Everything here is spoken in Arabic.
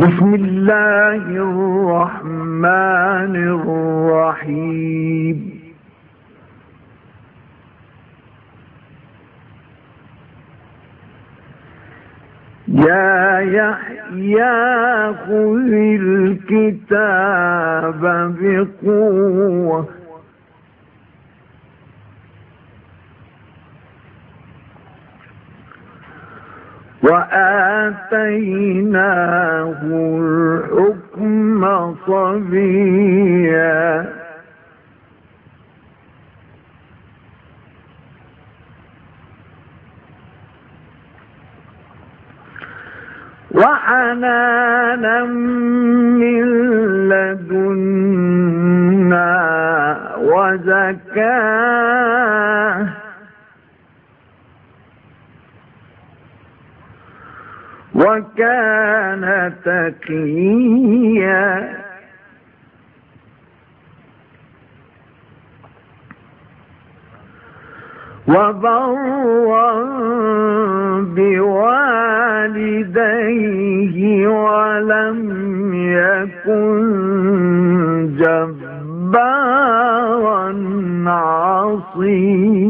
بسم الله الرحمن الرحيم. يا يحيى خذ الكتاب بقوة وآتيناه الحكم صبيا. وحنانا من لدنا وزكاة وكان تقيا وبرا بوالديه ولم يكن جبارا عصيا.